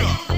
Yeah.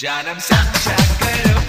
जानम समझा करो